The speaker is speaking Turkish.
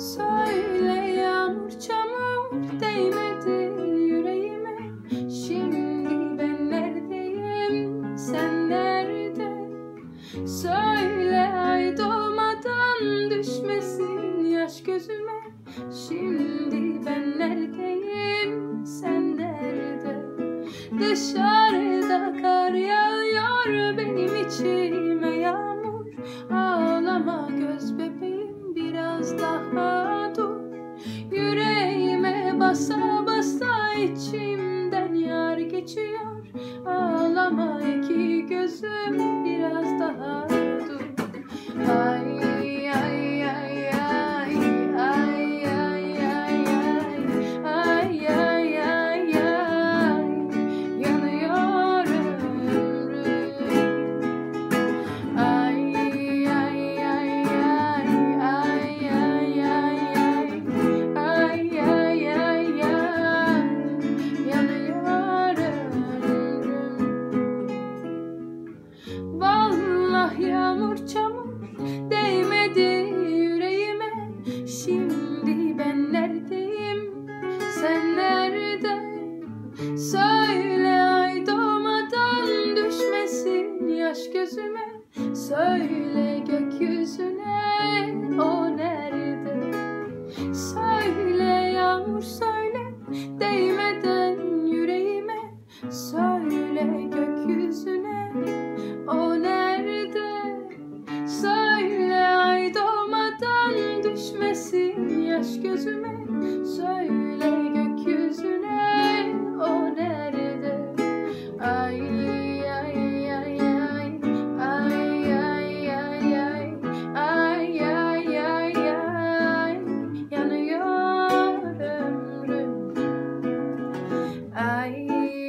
Söyle yağmur çamur değmedi yüreğime. Şimdi ben neredeyim? Sen nerede? Söyle ay doğmadan düşmesin yaş gözüme. Şimdi ben neredeyim? Sen nerede? Dışarıda kar yağıyor benim içime daha Yüreğime basa basa içimden yar geçiyor. Ağlama iki daha yağmur çamur değmedi yüreğime. Şimdi ben neredeyim? Sen nerede Söyle ay doğmadan düşmesin yaş gözüme. Söyle gökyüzüne o nerede? Söyle yağmur söyle değmeden yüreğime. Söyle gökyüzüne. Düş gözüme söyle gökyüzüne o nerede Ay ay ay ay ay ay ay ay ay ay ay ay Yanıyor ömrüm ay